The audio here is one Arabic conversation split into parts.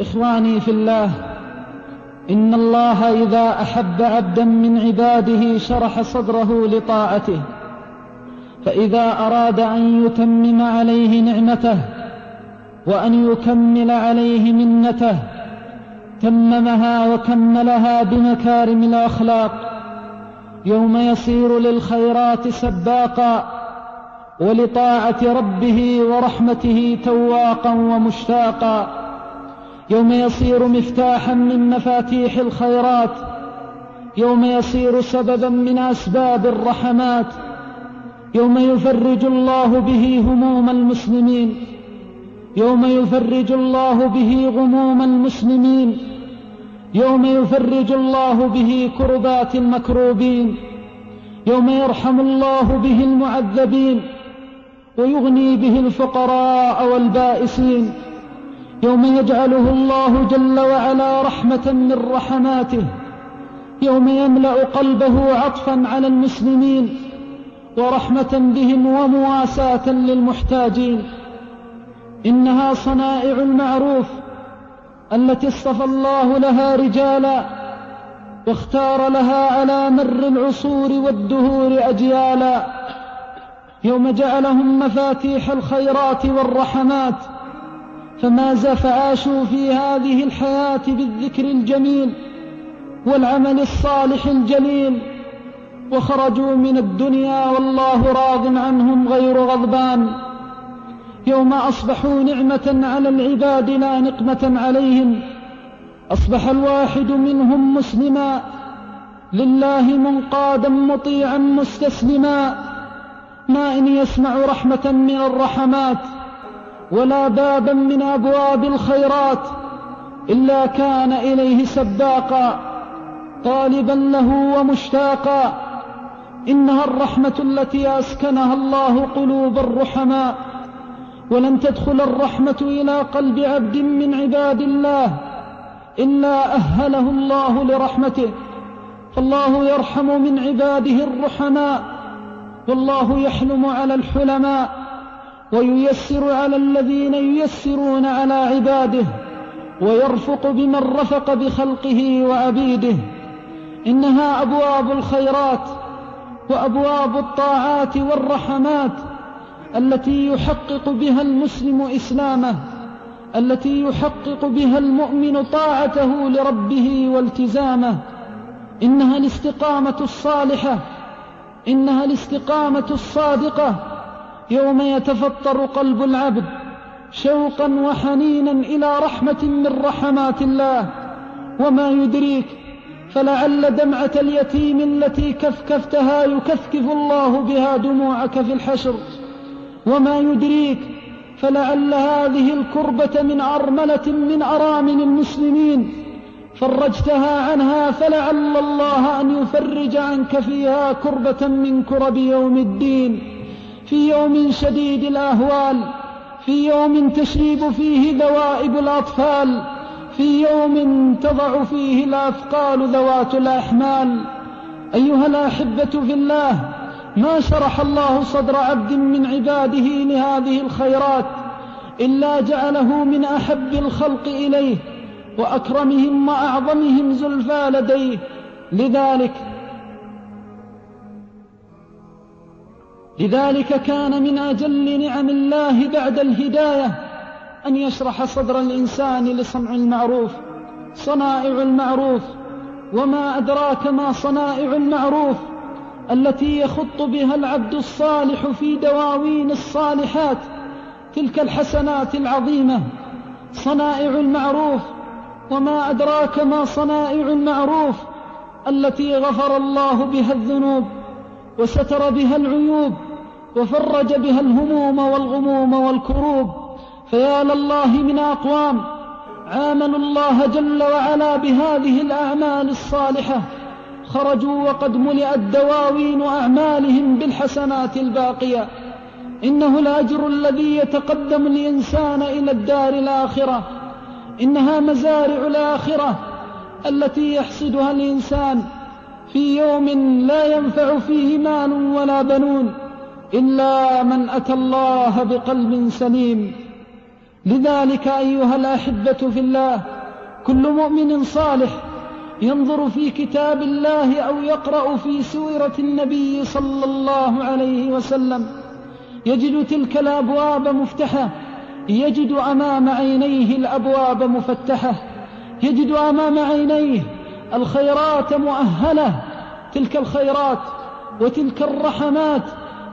إخواني في الله إن الله إذا أحب عبدا من عباده شرح صدره لطاعته فإذا أراد أن يتمم عليه نعمته وأن يكمل عليه منته تممها وكملها بمكارم الأخلاق يوم يصير للخيرات سباقا ولطاعة ربه ورحمته تواقا ومشتاقا. يوم يصير مفتاحا من مفاتيح الخيرات يوم يصير سببا من أسباب الرحمات يوم يفرج الله به هموم المسلمين يوم يفرج الله به غموم المسلمين يوم يفرج الله به كربات المكروبين يوم يرحم الله به المعذبين ويغني به الفقراء والبائسين. يوم يجعله الله جل وعلا رحمة من رحماته يوم يملأ قلبه عطفا على المسلمين ورحمة بهم ومواساة للمحتاجين. إنها صنائع المعروف التي اصطفى الله لها رجالا واختار لها على مر العصور والدهور أجيالا. يوم جعلهم مفاتيح الخيرات والرحمات فماز فعاشوا في هذه الحياة بالذكر الجميل والعمل الصالح الجليل وخرجوا من الدنيا والله راض عنهم غير غضبان يوم أصبحوا نعمة على العباد لا نقمة عليهم أصبح الواحد منهم مسلما لله منقادا مطيعا مستسلما ما إن يسمع رحمة من الرحمات ولا بابا من أبواب الخيرات إلا كان إليه سباقا طالبا له ومشتاقا إنها الرحمة التي أسكنها الله قلوب الرحماء ولن تدخل الرحمة إلى قلب عبد من عباد الله إلا أهله الله لرحمته فالله يرحم من عباده الرحماء والله يحلم على الحلماء وييسر على الذين ييسرون على عباده ويرفق بمن رفق بخلقه وعبيده. إنها أبواب الخيرات وأبواب الطاعات والرحمات التي يحقق بها المسلم إسلامه التي يحقق بها المؤمن طاعته لربه والتزامه. إنها الاستقامة الصالحة إنها الاستقامة الصادقة. يوم يتفطر قلب العبد شوقا وحنينا إلى رحمة من رحمات الله. وما يدريك فلعل دمعة اليتيم التي كفكفتها يكفكف الله بها دموعك في الحشر. وما يدريك فلعل هذه الكربة من أرملة من أرامل المسلمين. فرجتها عنها فلعل الله أن يفرج عنك فيها كربة من كرب يوم الدين. في يوم شديد الأهوال في يوم تشيب فيه ذوائب الأطفال في يوم تضع فيه الأثقال ذوات الأحمال. أيها الأحبة في الله ما شرح الله صدر عبد من عباده لهذه الخيرات إلا جعله من أحب الخلق إليه وأكرمهم وأعظمهم زلفى لديه. لذلك لذلك كان من أجل نعم الله بعد الهداية أن يشرح صدر الإنسان لصنع المعروف صنائع المعروف وما أدراك ما صنائع المعروف التي يخط بها العبد الصالح في دواوين الصالحات تلك الحسنات العظيمة. صنائع المعروف وما أدراك ما صنائع المعروف التي غفر الله بها الذنوب. وستر بها العيوب وفرج بها الهموم والغموم والكروب فيا لله من أقوام عاملوا الله جل وعلا بهذه الأعمال الصالحة خرجوا وقد ملئت دواوين أعمالهم بالحسنات الباقية إنه الأجر الذي يتقدم الإنسان إلى الدار الآخرة إنها مزارع الآخرة التي يحصدها الإنسان في يوم لا ينفع فيه مال ولا بنون إلا من أتى الله بقلب سليم. لذلك أيها الأحبة في الله كل مؤمن صالح ينظر في كتاب الله أو يقرأ في سورة النبي صلى الله عليه وسلم. يجد تلك الأبواب مفتحة يجد أمام عينيه الأبواب مفتحة يجد أمام عينيه الخيرات مؤهلة. تلك الخيرات وتلك الرحمات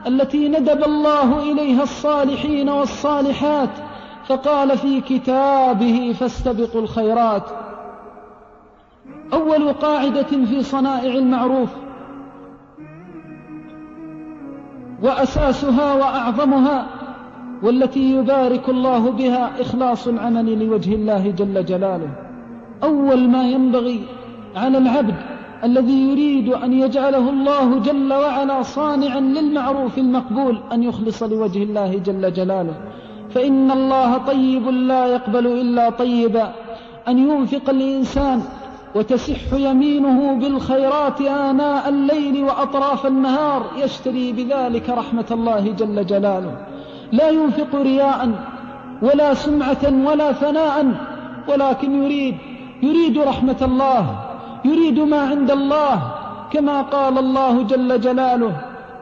التي ندب الله إليها الصالحين والصالحات. فقال في كتابه فاستبقوا الخيرات. أول قاعدة في صنائع المعروف. وأساسها وأعظمها والتي يبارك الله بها إخلاص العمل لوجه الله جل جلاله. أول ما ينبغي على العبد الذي يريد أن يجعله الله جل وعلا صانعا للمعروف المقبول أن يخلص لوجه الله جل جلاله. فإن الله طيب لا يقبل إلا طيبا. أن ينفق الإنسان وتسح يمينه بالخيرات آناء الليل وأطراف النهار يشتري بذلك رحمة الله جل جلاله. لا ينفق رياء ولا سمعة ولا ثناء ولكن يريد يريد رحمة الله. يريد ما عند الله كما قال الله جل جلاله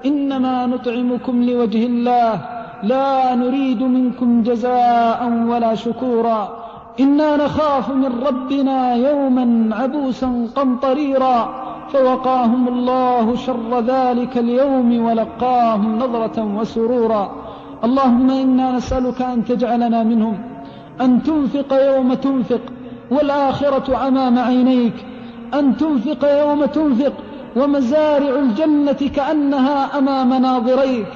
إنما نطعمكم لوجه الله لا نريد منكم جزاء ولا شكورا. إنا نخاف من ربنا يوما عبوسا قمطريرا فوقاهم الله شر ذلك اليوم ولقاهم نظرة وسرورا. اللهم إنا نسألك أن تجعلنا منهم أن تنفق يوم تنفق والآخرة أمام عينيك أن تنفق يوم تنفق ومزارع الجنة كأنها أمام ناظريك.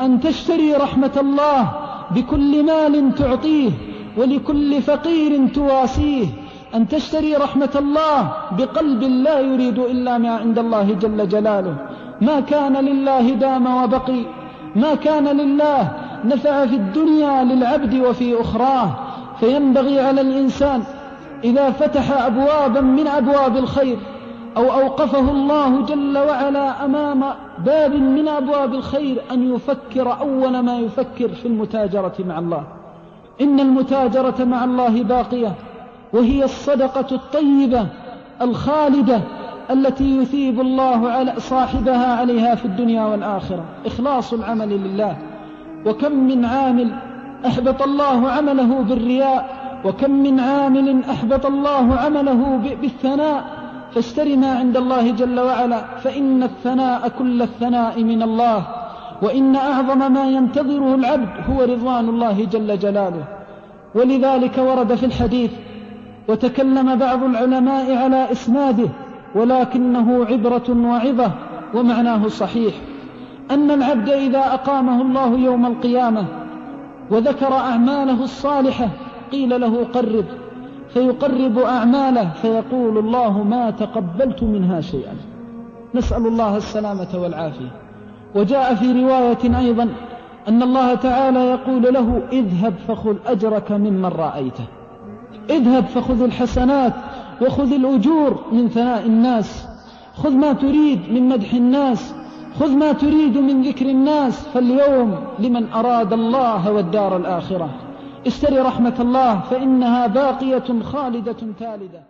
أن تشتري رحمة الله بكل مال تعطيه ولكل فقير تواسيه. أن تشتري رحمة الله بقلب لا يريد إلا ما عند الله جل جلاله. ما كان لله دام وبقي. ما كان لله نفع في الدنيا للعبد وفي أخراه. فينبغي على الإنسان إذا فتح أبوابا من أبواب الخير أو أوقفه الله جل وعلا أمام باب من أبواب الخير أن يفكر أول ما يفكر في المتاجرة مع الله. إن المتاجرة مع الله باقية وهي الصدقة الطيبة الخالدة التي يثيب الله على صاحبها عليها في الدنيا والآخرة. إخلاص العمل لله. وكم من عامل أحبط الله عمله بالرياء وكم من عامل أحبط الله عمله بالثناء فاشتر ما عند الله جل وعلا فإن الثناء كل الثناء من الله وإن أعظم ما ينتظره العبد هو رضوان الله جل جلاله. ولذلك ورد في الحديث وتكلم بعض العلماء على إسناده ولكنه عبرة وعظة ومعناه صحيح. أن العبد إذا أقامه الله يوم القيامة وذكر أعماله الصالحة قيل له قرب فيقرب أعماله فيقول الله ما تقبلت منها شيئا. نسأل الله السلامة والعافية. وجاء في رواية أيضا أن الله تعالى يقول له اذهب فخذ أجرك ممن رأيته. اذهب فخذ الحسنات وخذ الأجور من ثناء الناس. خذ ما تريد من مدح الناس. خذ ما تريد من ذكر الناس. فاليوم لمن أراد الله والدار الآخرة. اشتري رحمة الله فإنها باقية خالدة تالدة